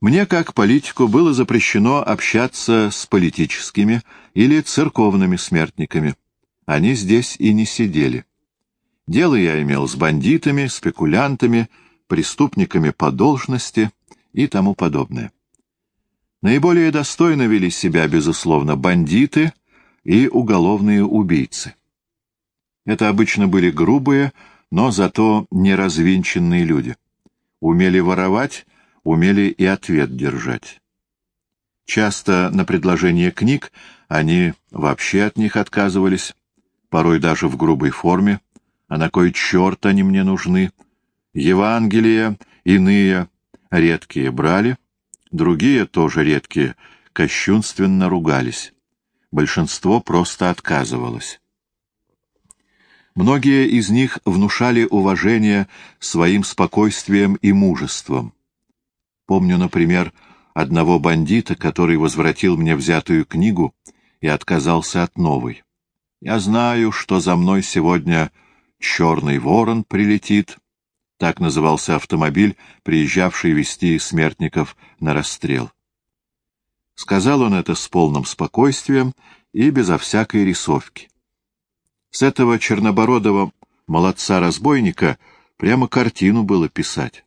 Мне, как политику, было запрещено общаться с политическими или церковными смертниками. Они здесь и не сидели. Дело я имел с бандитами, спекулянтами, преступниками по должности и тому подобное. Наиболее достойно вели себя, безусловно, бандиты и уголовные убийцы. Это обычно были грубые, но зато неразвинченные люди. Умели воровать, умели и ответ держать. Часто на предложение книг они вообще от них отказывались, порой даже в грубой форме, а на кой черт они мне нужны. Евангелия иные редкие брали, другие тоже редкие, кощунственно ругались. Большинство просто отказывалось. Многие из них внушали уважение своим спокойствием и мужеством. Помню, например, одного бандита, который возвратил мне взятую книгу и отказался от новой. Я знаю, что за мной сегодня черный ворон прилетит. Так назывался автомобиль, приезжавший вести смертников на расстрел. Сказал он это с полным спокойствием и безо всякой рисовки. С этого чернобородого молодца-разбойника прямо картину было писать.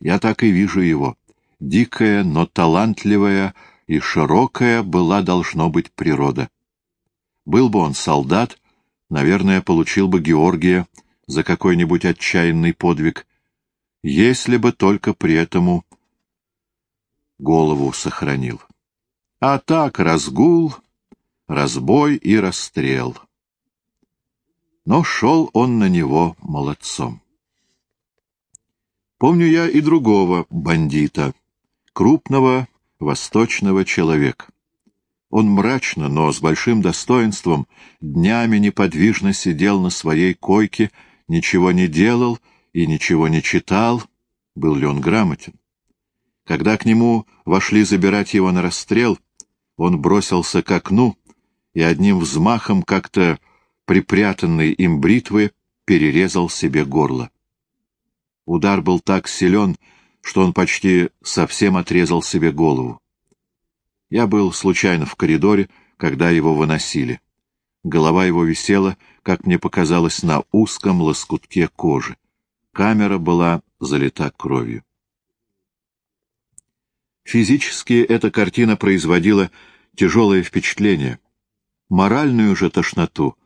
Я так и вижу его. Дикая, но талантливая и широкая была должно быть природа. Был бы он солдат, наверное, получил бы Георгия за какой-нибудь отчаянный подвиг, если бы только при этом голову сохранил. А так разгул, разбой и расстрел. Но шел он на него молодцом. Помню я и другого бандита, крупного восточного человека. Он мрачно, но с большим достоинством, днями неподвижно сидел на своей койке, ничего не делал и ничего не читал, был ли он грамотен. Когда к нему вошли забирать его на расстрел, он бросился к окну и одним взмахом как-то припрятанной им бритвы перерезал себе горло. Удар был так силен, что он почти совсем отрезал себе голову. Я был случайно в коридоре, когда его выносили. Голова его висела, как мне показалось, на узком лоскутке кожи. Камера была залита кровью. Физически эта картина производила тяжелое впечатление. Моральную же тошноту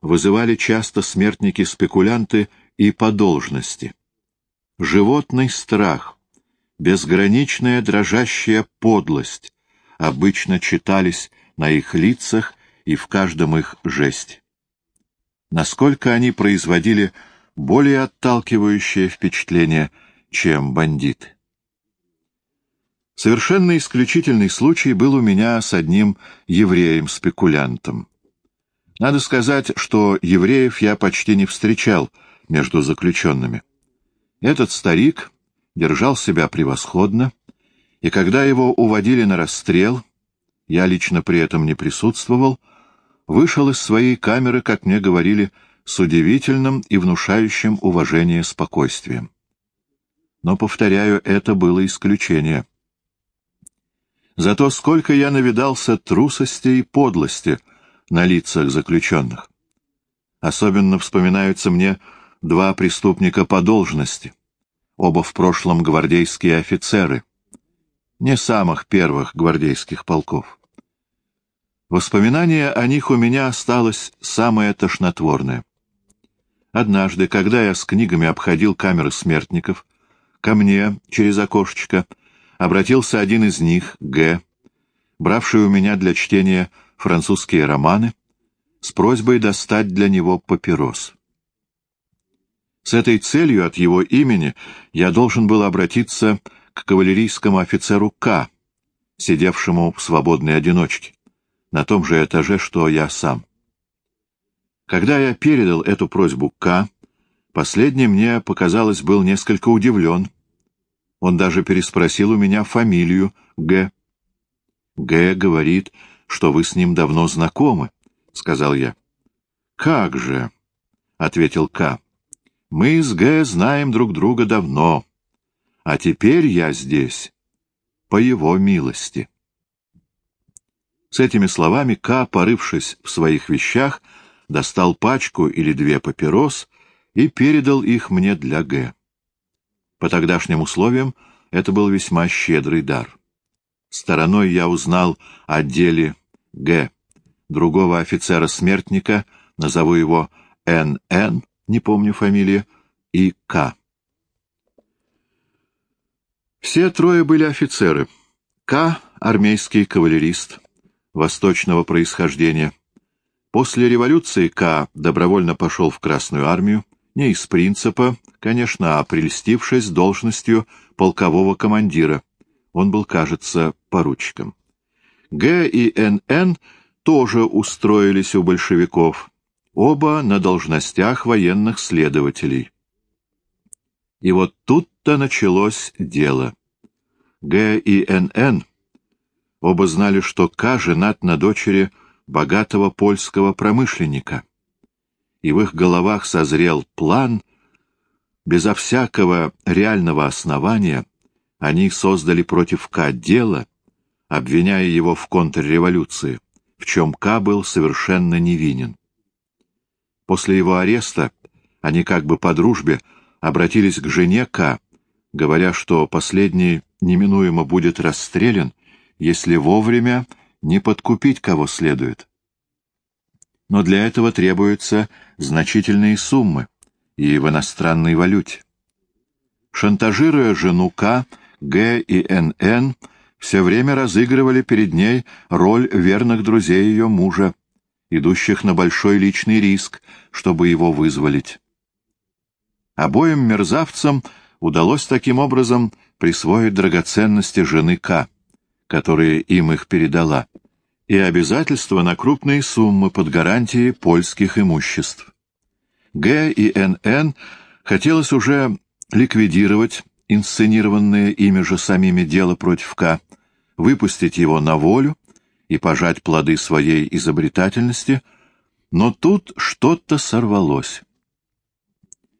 вызывали часто смертники-спекулянты и по должности. Животный страх, безграничная дрожащая подлость обычно читались на их лицах и в каждом их жесте. Насколько они производили более отталкивающее впечатление, чем бандиты. Совершенно исключительный случай был у меня с одним евреем-спекулянтом. Надо сказать, что евреев я почти не встречал между заключенными. Этот старик держал себя превосходно, и когда его уводили на расстрел, я лично при этом не присутствовал, вышел из своей камеры, как мне говорили, с удивительным и внушающим уважение спокойствием. Но, повторяю, это было исключение. Зато сколько я навидался трусости и подлости на лицах заключенных. Особенно вспоминаются мне два преступника по должности, оба в прошлом гвардейские офицеры, не самых первых гвардейских полков. Воспоминание о них у меня осталось самое тошнотворное. Однажды, когда я с книгами обходил камеры смертников, ко мне через окошечко обратился один из них, Г., бравший у меня для чтения французские романы, с просьбой достать для него папирос. С этой целью от его имени я должен был обратиться к кавалерийскому офицеру К., сидевшему в свободной одиночке, на том же этаже, что я сам. Когда я передал эту просьбу К, последний мне, показалось, был несколько удивлен. Он даже переспросил у меня фамилию Г. «Г. говорит, что вы с ним давно знакомы», — сказал я. «Как же», — ответил К. «Мы с Г. знаем друг друга давно, а теперь я здесь по его милости. С этими словами К, порывшись в своих вещах, достал пачку или две папирос и передал их мне для Г. По тогдашним условиям это был весьма щедрый дар. Стороной я узнал о деле Г. Другого офицера-смертника, назову его Н.Н., не помню фамилии, и К. Все трое были офицеры. К. — армейский кавалерист, восточного происхождения. После революции К. добровольно пошел в Красную армию, не из принципа, конечно, а прельстившись должностью полкового командира. Он был, кажется, поручиком. Г. и Н.Н. тоже устроились у большевиков, оба на должностях военных следователей. И вот тут-то началось дело. Г. и Н.Н. оба знали, что К. женат на дочери богатого польского промышленника. И в их головах созрел план, безо всякого реального основания они создали против К. дело, обвиняя его в контрреволюции, в чем К. был совершенно невинен. После его ареста они как бы по дружбе обратились к жене К., говоря, что последний неминуемо будет расстрелян, если вовремя не подкупить кого следует. Но для этого требуются значительные суммы и в иностранной валюте. Шантажируя жену К., Г и НН все время разыгрывали перед ней роль верных друзей ее мужа, идущих на большой личный риск, чтобы его вызволить. Обоим мерзавцам удалось таким образом присвоить драгоценности жены К, которые им их передала, и обязательства на крупные суммы под гарантией польских имуществ. Г и НН хотелось уже ликвидировать инсценированное ими же самими дело против К, выпустить его на волю и пожать плоды своей изобретательности, но тут что-то сорвалось.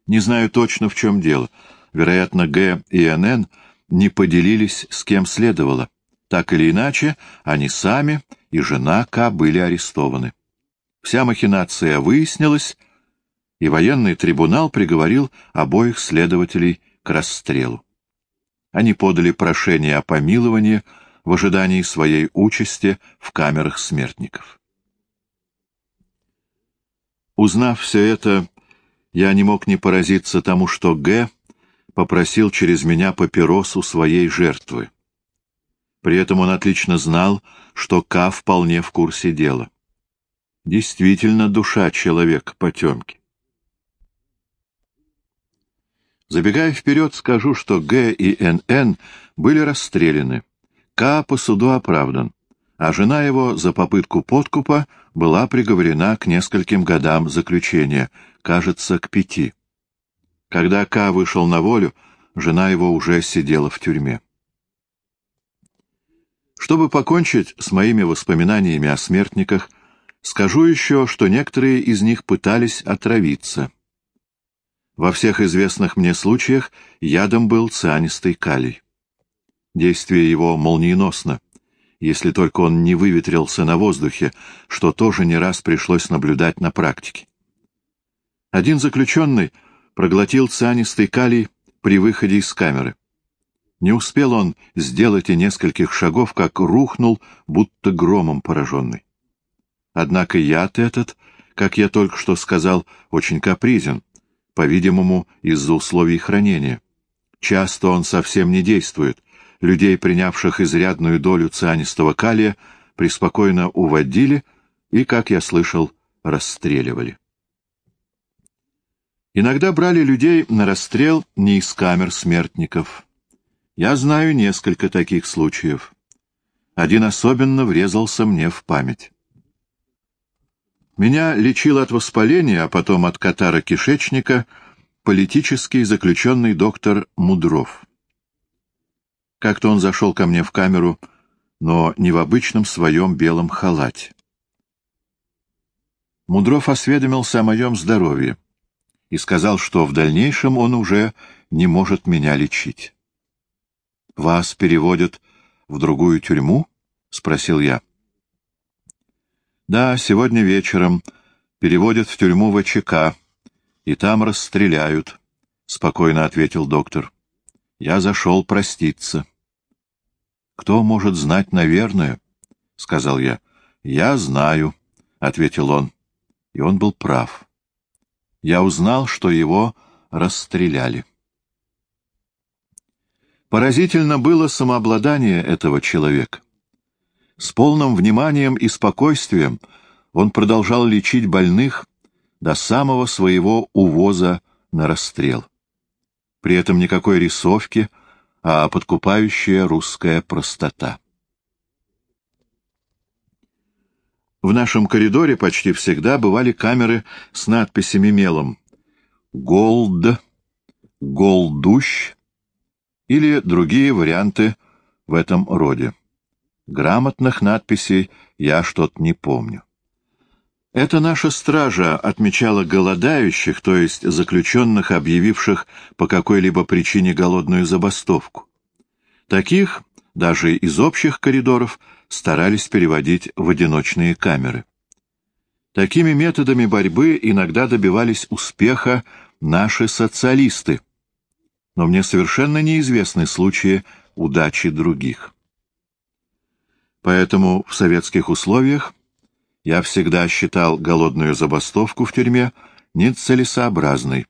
Не знаю точно, в чем дело. Вероятно, Г и НН не поделились с кем следовало. Так или иначе, они сами и жена К были арестованы. Вся махинация выяснилась, и военный трибунал приговорил обоих следователей к расстрелу. Они подали прошение о помиловании в ожидании своей участи в камерах смертников. Узнав все это, я не мог не поразиться тому, что Г. попросил через меня папиросу своей жертвы. При этом он отлично знал, что К. вполне в курсе дела. Действительно душа человека потемки. Забегая вперед, скажу, что Г. и Н.Н. были расстреляны. К. по суду оправдан, а жена его за попытку подкупа была приговорена к нескольким годам заключения, кажется, к пяти. Когда К. вышел на волю, жена его уже сидела в тюрьме. Чтобы покончить с моими воспоминаниями о смертниках, скажу еще, что некоторые из них пытались отравиться. Во всех известных мне случаях ядом был цианистый калий. Действие его молниеносно, если только он не выветрился на воздухе, что тоже не раз пришлось наблюдать на практике. Один заключенный проглотил цианистый калий при выходе из камеры. Не успел он сделать и нескольких шагов, как рухнул, будто громом пораженный. Однако яд этот, как я только что сказал, очень капризен, по-видимому, из-за условий хранения. Часто он совсем не действует. Людей, принявших изрядную долю цианистого калия, преспокойно уводили и, как я слышал, расстреливали. Иногда брали людей на расстрел не из камер смертников. Я знаю несколько таких случаев. Один особенно врезался мне в память. Меня лечил от воспаления, а потом от катара кишечника политический заключенный доктор Мудров. Как-то он зашел ко мне в камеру, но не в обычном своем белом халате. Мудров осведомился о моем здоровье и сказал, что в дальнейшем он уже не может меня лечить. «Вас переводят в другую тюрьму? — спросил я. — Да, сегодня вечером переводят в тюрьму ВЧК, и там расстреляют, — спокойно ответил доктор. Я зашел проститься. — Кто может знать, наверное? — сказал я. — Я знаю, — ответил он. И он был прав. Я узнал, что его расстреляли. Поразительно было самообладание этого человека. С полным вниманием и спокойствием он продолжал лечить больных до самого своего увоза на расстрел. При этом никакой рисовки, а подкупающая русская простота. В нашем коридоре почти всегда бывали камеры с надписями мелом «Голд», «Голдущ» или другие варианты в этом роде. Грамотных надписей я что-то не помню. Это наша стража отмечала голодающих, то есть заключенных, объявивших по какой-либо причине голодную забастовку. Таких, даже из общих коридоров, старались переводить в одиночные камеры. Такими методами борьбы иногда добивались успеха наши социалисты, но мне совершенно неизвестны случаи удачи других. Поэтому в советских условиях я всегда считал голодную забастовку в тюрьме нецелесообразной,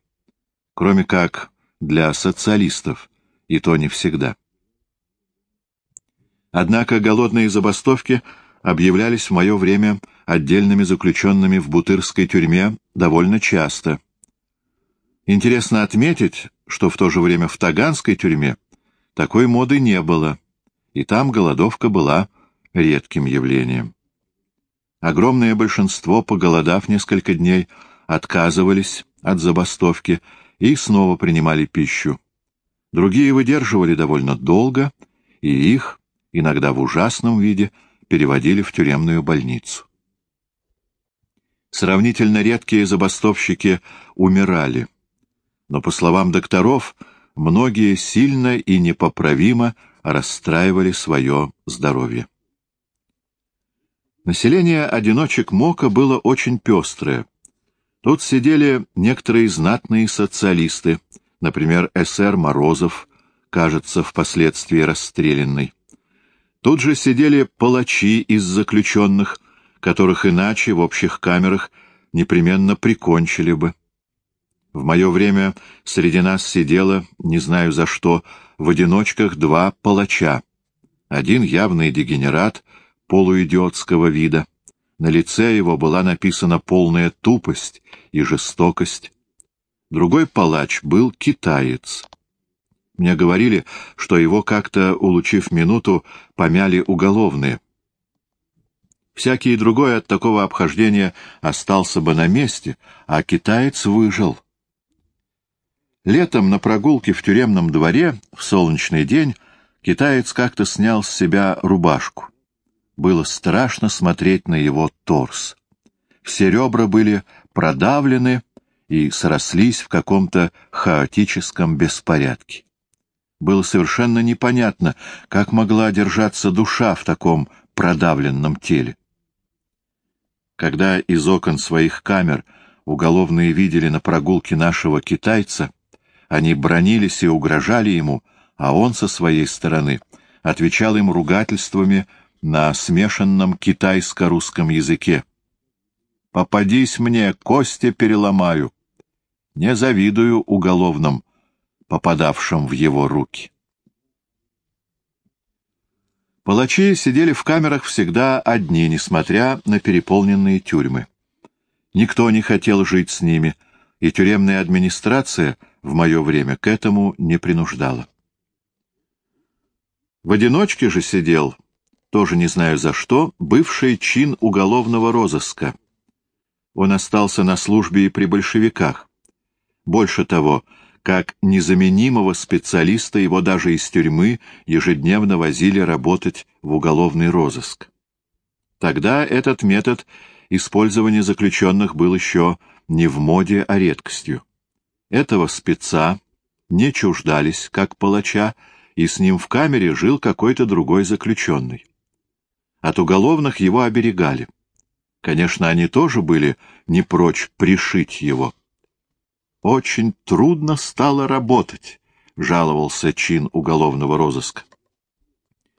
кроме как для социалистов, и то не всегда. Однако голодные забастовки объявлялись в мое время отдельными заключенными в Бутырской тюрьме довольно часто. Интересно отметить, что в то же время в Таганской тюрьме такой моды не было, и там голодовка была редким явлением. Огромное большинство, поголодав несколько дней, отказывались от забастовки и снова принимали пищу. Другие выдерживали довольно долго, и их, иногда в ужасном виде, переводили в тюремную больницу. Сравнительно редкие забастовщики умирали, но, по словам докторов, многие сильно и непоправимо расстраивали свое здоровье. Население одиночек Мока было очень пестрое. Тут сидели некоторые знатные социалисты, например, эсэр Морозов, кажется, впоследствии расстрелянный. Тут же сидели палачи из заключенных, которых иначе в общих камерах непременно прикончили бы. В мое время среди нас сидело, не знаю за что, в одиночках два палача. Один явный дегенерат, полуидиотского вида. На лице его была написана полная тупость и жестокость. Другой палач был китаец. Мне говорили, что его как-то, улучив минуту, помяли уголовные. Всякий другой от такого обхождения остался бы на месте, а китаец выжил. Летом на прогулке в тюремном дворе в солнечный день китаец как-то снял с себя рубашку. Было страшно смотреть на его торс. Все ребра были продавлены и срослись в каком-то хаотическом беспорядке. Было совершенно непонятно, как могла держаться душа в таком продавленном теле. Когда из окон своих камер уголовные видели на прогулке нашего китайца, они бронились и угрожали ему, а он со своей стороны отвечал им ругательствами на смешанном китайско-русском языке. «Попадись мне, кости переломаю!» Не завидую уголовным, попадавшим в его руки. Палачи сидели в камерах всегда одни, несмотря на переполненные тюрьмы. Никто не хотел жить с ними, и тюремная администрация в мое время к этому не принуждала. В одиночке же сидел тоже не знаю за что, бывший чин уголовного розыска. Он остался на службе и при большевиках. Больше того, как незаменимого специалиста его даже из тюрьмы ежедневно возили работать в уголовный розыск. Тогда этот метод использования заключенных был еще не в моде, а редкостью. Этого спеца не чуждались, как палача, и с ним в камере жил какой-то другой заключенный. От уголовных его оберегали. Конечно, они тоже были не прочь пришить его. «Очень трудно стало работать», — жаловался чин уголовного розыска.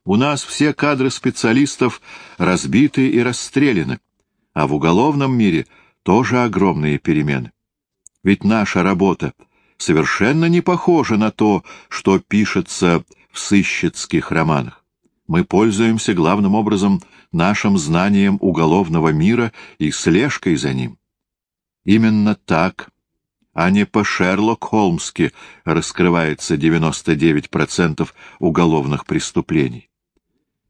«У нас все кадры специалистов разбиты и расстреляны, а в уголовном мире тоже огромные перемены. Ведь наша работа совершенно не похожа на то, что пишется в сыщицких романах. Мы пользуемся главным образом нашим знанием уголовного мира и слежкой за ним. Именно так, а не по-шерлок-холмски раскрывается 99% уголовных преступлений.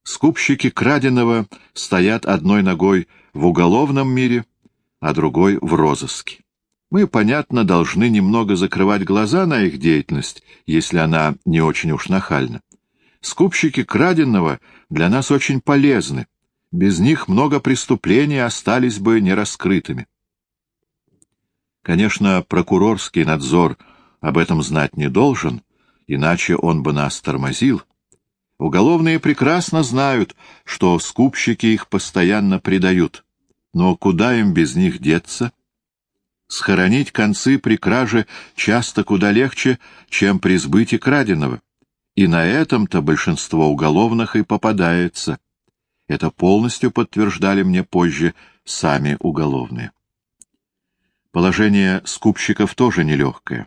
Скупщики краденого стоят одной ногой в уголовном мире, а другой в розыске. Мы, понятно, должны немного закрывать глаза на их деятельность, если она не очень уж нахальна. Скупщики краденого для нас очень полезны, без них много преступлений остались бы нераскрытыми. Конечно, прокурорский надзор об этом знать не должен, иначе он бы нас тормозил. Уголовные прекрасно знают, что скупщики их постоянно предают. Но куда им без них деться? Схоронить концы при краже часто куда легче, чем при сбытии краденого. И на этом-то большинство уголовных и попадается. Это полностью подтверждали мне позже сами уголовные. Положение скупщиков тоже нелегкое.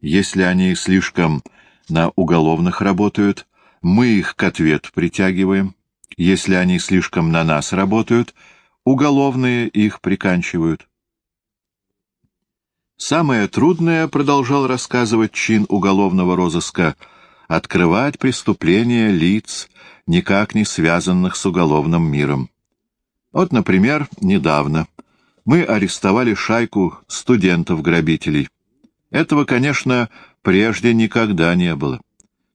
Если они слишком на уголовных работают, мы их к ответу притягиваем. Если они слишком на нас работают, уголовные их приканчивают. Самое трудное, продолжал рассказывать чин уголовного розыска, открывать преступления лиц, никак не связанных с уголовным миром. Вот, например, недавно мы арестовали шайку студентов-грабителей. Этого, конечно, прежде никогда не было.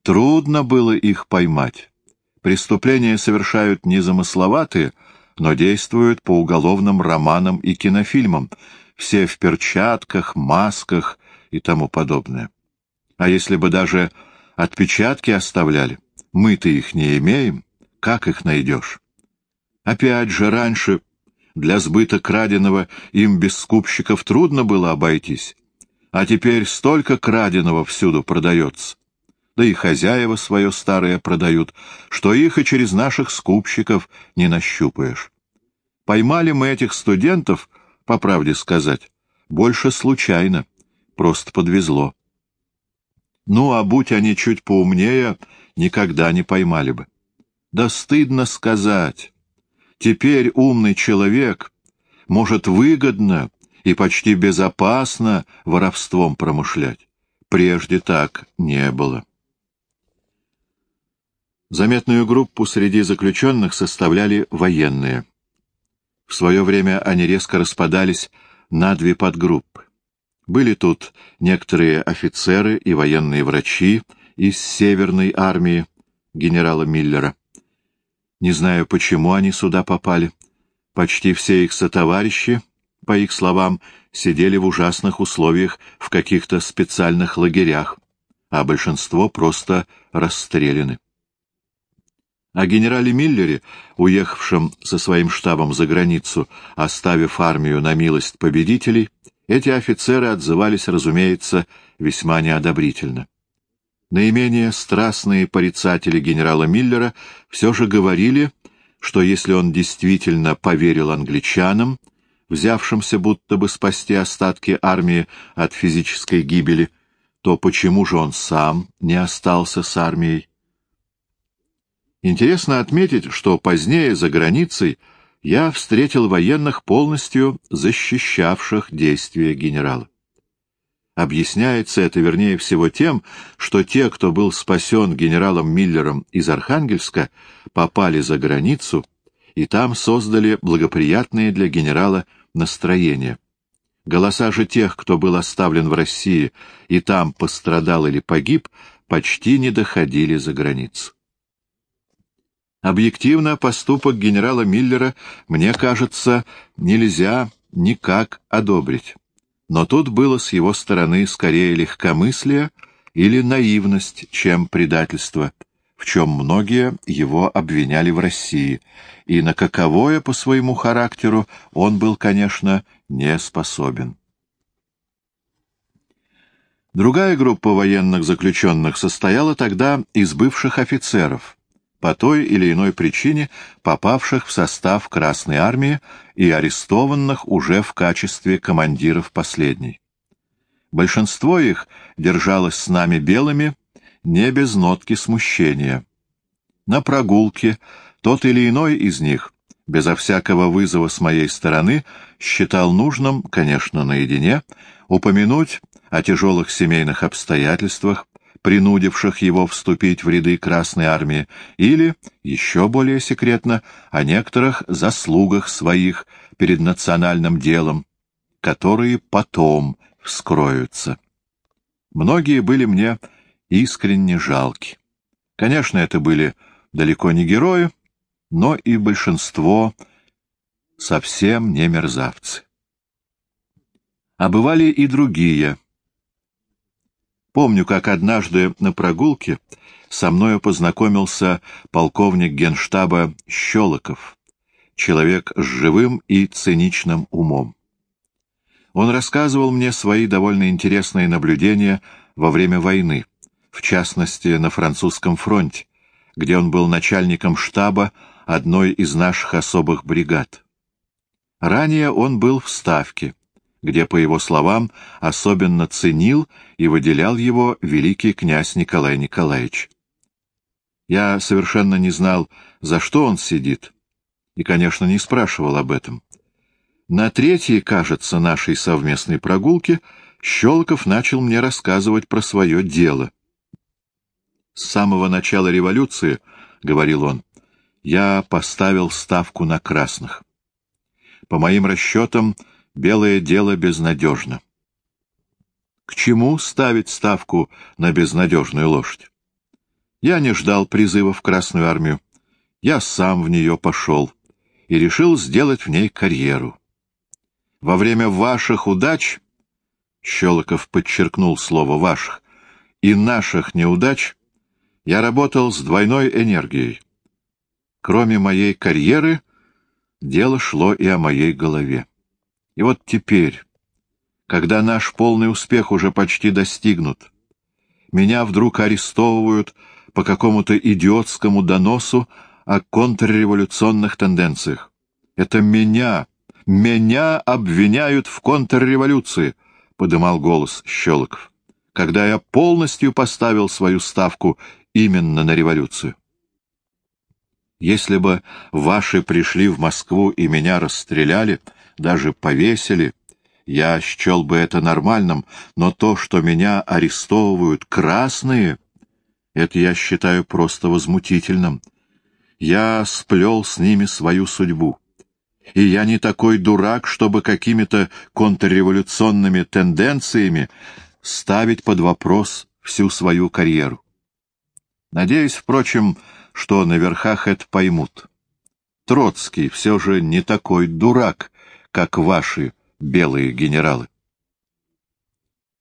Трудно было их поймать. Преступления совершают незамысловатые, но действуют по уголовным романам и кинофильмам, все в перчатках, масках и тому подобное. А если бы даже отпечатки оставляли, мы-то их не имеем, как их найдешь? Опять же, раньше для сбыта краденого им без скупщиков трудно было обойтись, а теперь столько краденого всюду продается. Да и хозяева свое старое продают, что их и через наших скупщиков не нащупаешь. Поймали мы этих студентов, по правде сказать, больше случайно, просто подвезло. Ну, а будь они чуть поумнее, никогда не поймали бы. Да стыдно сказать. Теперь умный человек может выгодно и почти безопасно воровством промышлять. Прежде так не было. Заметную группу среди заключенных составляли военные. В свое время они резко распадались на две подгруппы. Были тут некоторые офицеры и военные врачи из Северной армии генерала Миллера. Не знаю, почему они сюда попали. Почти все их сотоварищи, по их словам, сидели в ужасных условиях в каких-то специальных лагерях, а большинство просто расстреляны. О генерале Миллере, уехавшем со своим штабом за границу, оставив армию на милость победителей, эти офицеры отзывались, разумеется, весьма неодобрительно. Наименее страстные порицатели генерала Миллера все же говорили, что если он действительно поверил англичанам, взявшимся будто бы спасти остатки армии от физической гибели, то почему же он сам не остался с армией? Интересно отметить, что позднее за границей я встретил военных, полностью защищавших действия генерала. Объясняется это, вернее всего, тем, что те, кто был спасен генералом Миллером из Архангельска, попали за границу и там создали благоприятные для генерала настроения. Голоса же тех, кто был оставлен в России и там пострадал или погиб, почти не доходили за границу. Объективно поступок генерала Миллера, мне кажется, нельзя никак одобрить. Но тут было с его стороны скорее легкомыслие, или наивность, чем предательство, в чем многие его обвиняли в России, и на каковое по своему характеру он был, конечно, не способен. Другая группа военных заключенных состояла тогда из бывших офицеров, по той или иной причине попавших в состав Красной Армии и арестованных уже в качестве командиров последней. Большинство их держалось с нами белыми, не без нотки смущения. На прогулке тот или иной из них, безо всякого вызова с моей стороны, считал нужным, конечно, наедине, упомянуть о тяжелых семейных обстоятельствах, принудивших его вступить в ряды Красной Армии, или, еще более секретно, о некоторых заслугах своих перед национальным делом, которые потом вскроются. Многие были мне искренне жалки. Конечно, это были далеко не герои, но и большинство совсем не мерзавцы. А бывали и другие, Помню, как однажды на прогулке со мною познакомился полковник генштаба Щелоков, человек с живым и циничным умом. Он рассказывал мне свои довольно интересные наблюдения во время войны, в частности, на французском фронте, где он был начальником штаба одной из наших особых бригад. Ранее он был в Ставке, где, по его словам, особенно ценил и выделял его великий князь Николай Николаевич. Я совершенно не знал, за что он сидит, и, конечно, не спрашивал об этом. На третьей, кажется, нашей совместной прогулке Щелоков начал мне рассказывать про свое дело. «С самого начала революции, — говорил он, — я поставил ставку на красных. По моим расчетам, — белое дело безнадежно. К чему ставить ставку на безнадежную лошадь? Я не ждал призыва в Красную армию. Я сам в нее пошел и решил сделать в ней карьеру. Во время ваших удач, Щелоков подчеркнул слово «ваших», и наших неудач, я работал с двойной энергией. Кроме моей карьеры, дело шло и о моей голове. И вот теперь, когда наш полный успех уже почти достигнут, меня вдруг арестовывают по какому-то идиотскому доносу о контрреволюционных тенденциях. Это меня, меня обвиняют в контрреволюции, — подымал голос Щелоков, — когда я полностью поставил свою ставку именно на революцию. Если бы ваши пришли в Москву и меня расстреляли, — даже повесили, я счел бы это нормальным, но то, что меня арестовывают красные, это я считаю просто возмутительным. Я сплел с ними свою судьбу. И я не такой дурак, чтобы какими-то контрреволюционными тенденциями ставить под вопрос всю свою карьеру. Надеюсь, впрочем, что на верхах это поймут. Троцкий все же не такой дурак, как ваши белые генералы.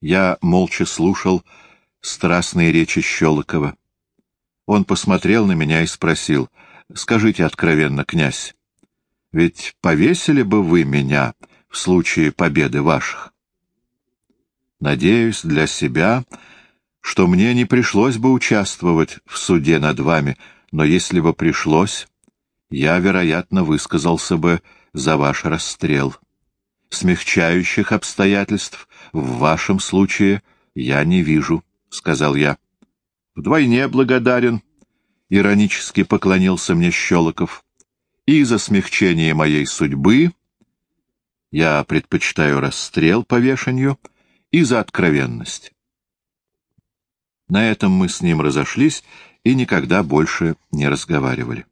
Я молча слушал страстные речи Щелокова. Он посмотрел на меня и спросил, «Скажите откровенно, князь, ведь повесили бы вы меня в случае победы ваших?» Надеюсь для себя, что мне не пришлось бы участвовать в суде над вами, но если бы пришлось, я, вероятно, высказался бы за ваш расстрел. Смягчающих обстоятельств в вашем случае я не вижу, — сказал я. — Вдвойне благодарен, — иронически поклонился мне Щелоков, — и за смягчение моей судьбы я предпочитаю расстрел по и за откровенность. На этом мы с ним разошлись и никогда больше не разговаривали.